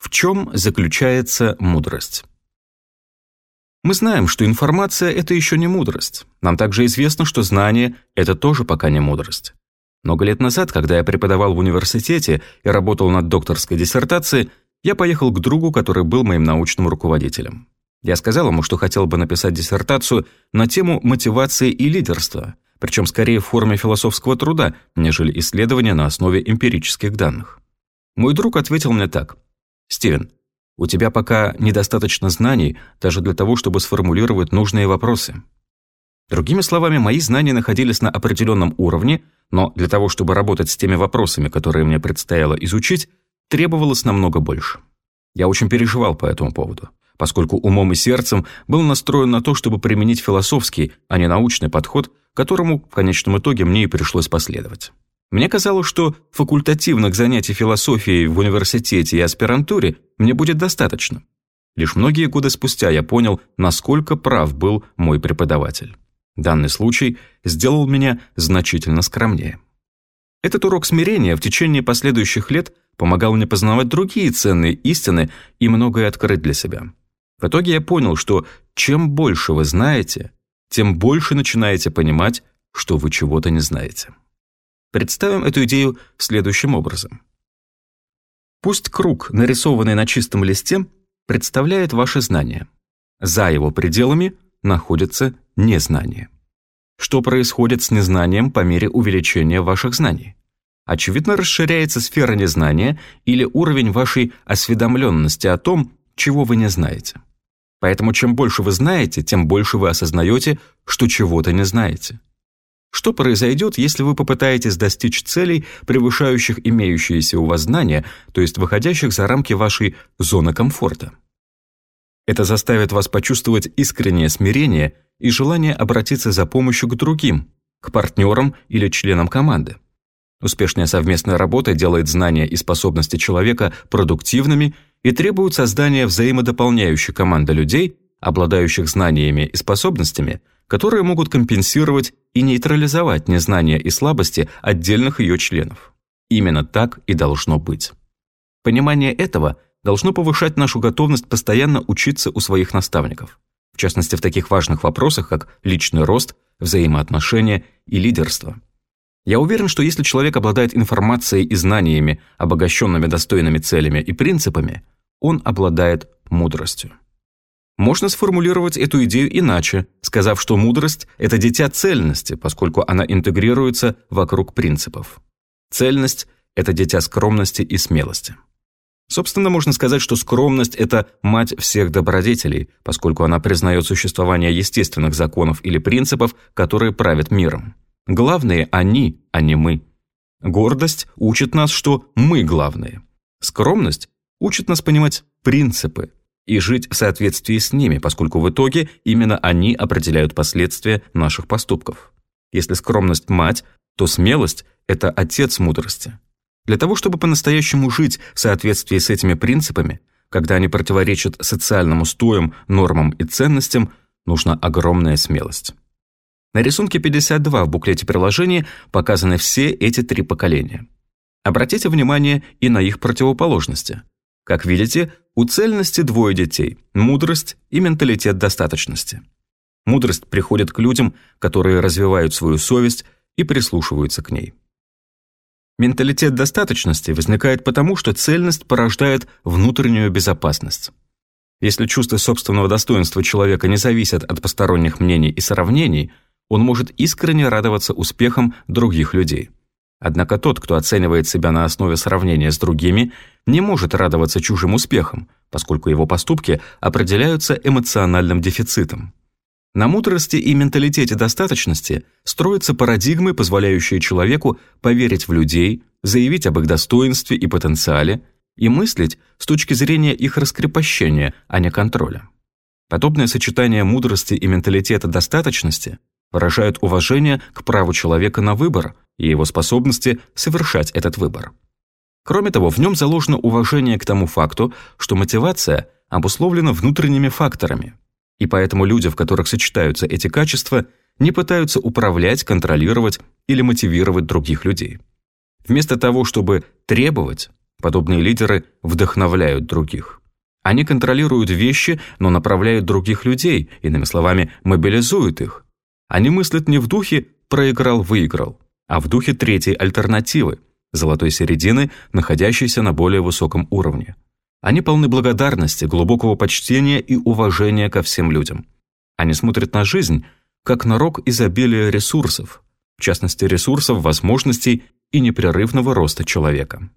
В чем заключается мудрость? Мы знаем, что информация – это еще не мудрость. Нам также известно, что знание – это тоже пока не мудрость. Много лет назад, когда я преподавал в университете и работал над докторской диссертацией, я поехал к другу, который был моим научным руководителем. Я сказал ему, что хотел бы написать диссертацию на тему мотивации и лидерства, причем скорее в форме философского труда, нежели исследования на основе эмпирических данных. Мой друг ответил мне так. «Стивен, у тебя пока недостаточно знаний даже для того, чтобы сформулировать нужные вопросы». Другими словами, мои знания находились на определенном уровне, но для того, чтобы работать с теми вопросами, которые мне предстояло изучить, требовалось намного больше. Я очень переживал по этому поводу поскольку умом и сердцем был настроен на то, чтобы применить философский, а не научный подход, которому в конечном итоге мне и пришлось последовать. Мне казалось, что факультативных занятий философией в университете и аспирантуре мне будет достаточно. Лишь многие годы спустя я понял, насколько прав был мой преподаватель. Данный случай сделал меня значительно скромнее. Этот урок смирения в течение последующих лет помогал мне познавать другие ценные истины и многое открыть для себя. В итоге я понял, что чем больше вы знаете, тем больше начинаете понимать, что вы чего-то не знаете. Представим эту идею следующим образом. Пусть круг, нарисованный на чистом листе, представляет ваши знания. За его пределами находится незнание. Что происходит с незнанием по мере увеличения ваших знаний? Очевидно, расширяется сфера незнания или уровень вашей осведомленности о том, чего вы не знаете. Поэтому чем больше вы знаете, тем больше вы осознаете, что чего-то не знаете. Что произойдет, если вы попытаетесь достичь целей, превышающих имеющиеся у вас знания, то есть выходящих за рамки вашей зоны комфорта? Это заставит вас почувствовать искреннее смирение и желание обратиться за помощью к другим, к партнерам или членам команды. Успешная совместная работа делает знания и способности человека продуктивными и требует создания взаимодополняющей команды людей, обладающих знаниями и способностями, которые могут компенсировать и нейтрализовать незнания и слабости отдельных ее членов. Именно так и должно быть. Понимание этого должно повышать нашу готовность постоянно учиться у своих наставников, в частности в таких важных вопросах, как личный рост, взаимоотношения и лидерство. Я уверен, что если человек обладает информацией и знаниями, обогащенными достойными целями и принципами, он обладает мудростью. Можно сформулировать эту идею иначе, сказав, что мудрость – это дитя цельности, поскольку она интегрируется вокруг принципов. Цельность – это дитя скромности и смелости. Собственно, можно сказать, что скромность – это мать всех добродетелей, поскольку она признает существование естественных законов или принципов, которые правят миром. Главные они, а не мы. Гордость учит нас, что мы главные. Скромность учит нас понимать принципы и жить в соответствии с ними, поскольку в итоге именно они определяют последствия наших поступков. Если скромность – мать, то смелость – это отец мудрости. Для того, чтобы по-настоящему жить в соответствии с этими принципами, когда они противоречат социальным устоям, нормам и ценностям, нужна огромная смелость. На рисунке 52 в буклете приложения показаны все эти три поколения. Обратите внимание и на их противоположности. Как видите, у цельности двое детей – мудрость и менталитет достаточности. Мудрость приходит к людям, которые развивают свою совесть и прислушиваются к ней. Менталитет достаточности возникает потому, что цельность порождает внутреннюю безопасность. Если чувство собственного достоинства человека не зависят от посторонних мнений и сравнений – он может искренне радоваться успехам других людей. Однако тот, кто оценивает себя на основе сравнения с другими, не может радоваться чужим успехам, поскольку его поступки определяются эмоциональным дефицитом. На мудрости и менталитете достаточности строятся парадигмы, позволяющие человеку поверить в людей, заявить об их достоинстве и потенциале и мыслить с точки зрения их раскрепощения, а не контроля. Подобное сочетание мудрости и менталитета достаточности выражают уважение к праву человека на выбор и его способности совершать этот выбор. Кроме того, в нем заложено уважение к тому факту, что мотивация обусловлена внутренними факторами, и поэтому люди, в которых сочетаются эти качества, не пытаются управлять, контролировать или мотивировать других людей. Вместо того, чтобы требовать, Подобные лидеры вдохновляют других. Они контролируют вещи, но направляют других людей, иными словами, мобилизуют их. Они мыслят не в духе «проиграл-выиграл», а в духе третьей альтернативы, золотой середины, находящейся на более высоком уровне. Они полны благодарности, глубокого почтения и уважения ко всем людям. Они смотрят на жизнь, как на рог изобилия ресурсов, в частности ресурсов, возможностей и непрерывного роста человека.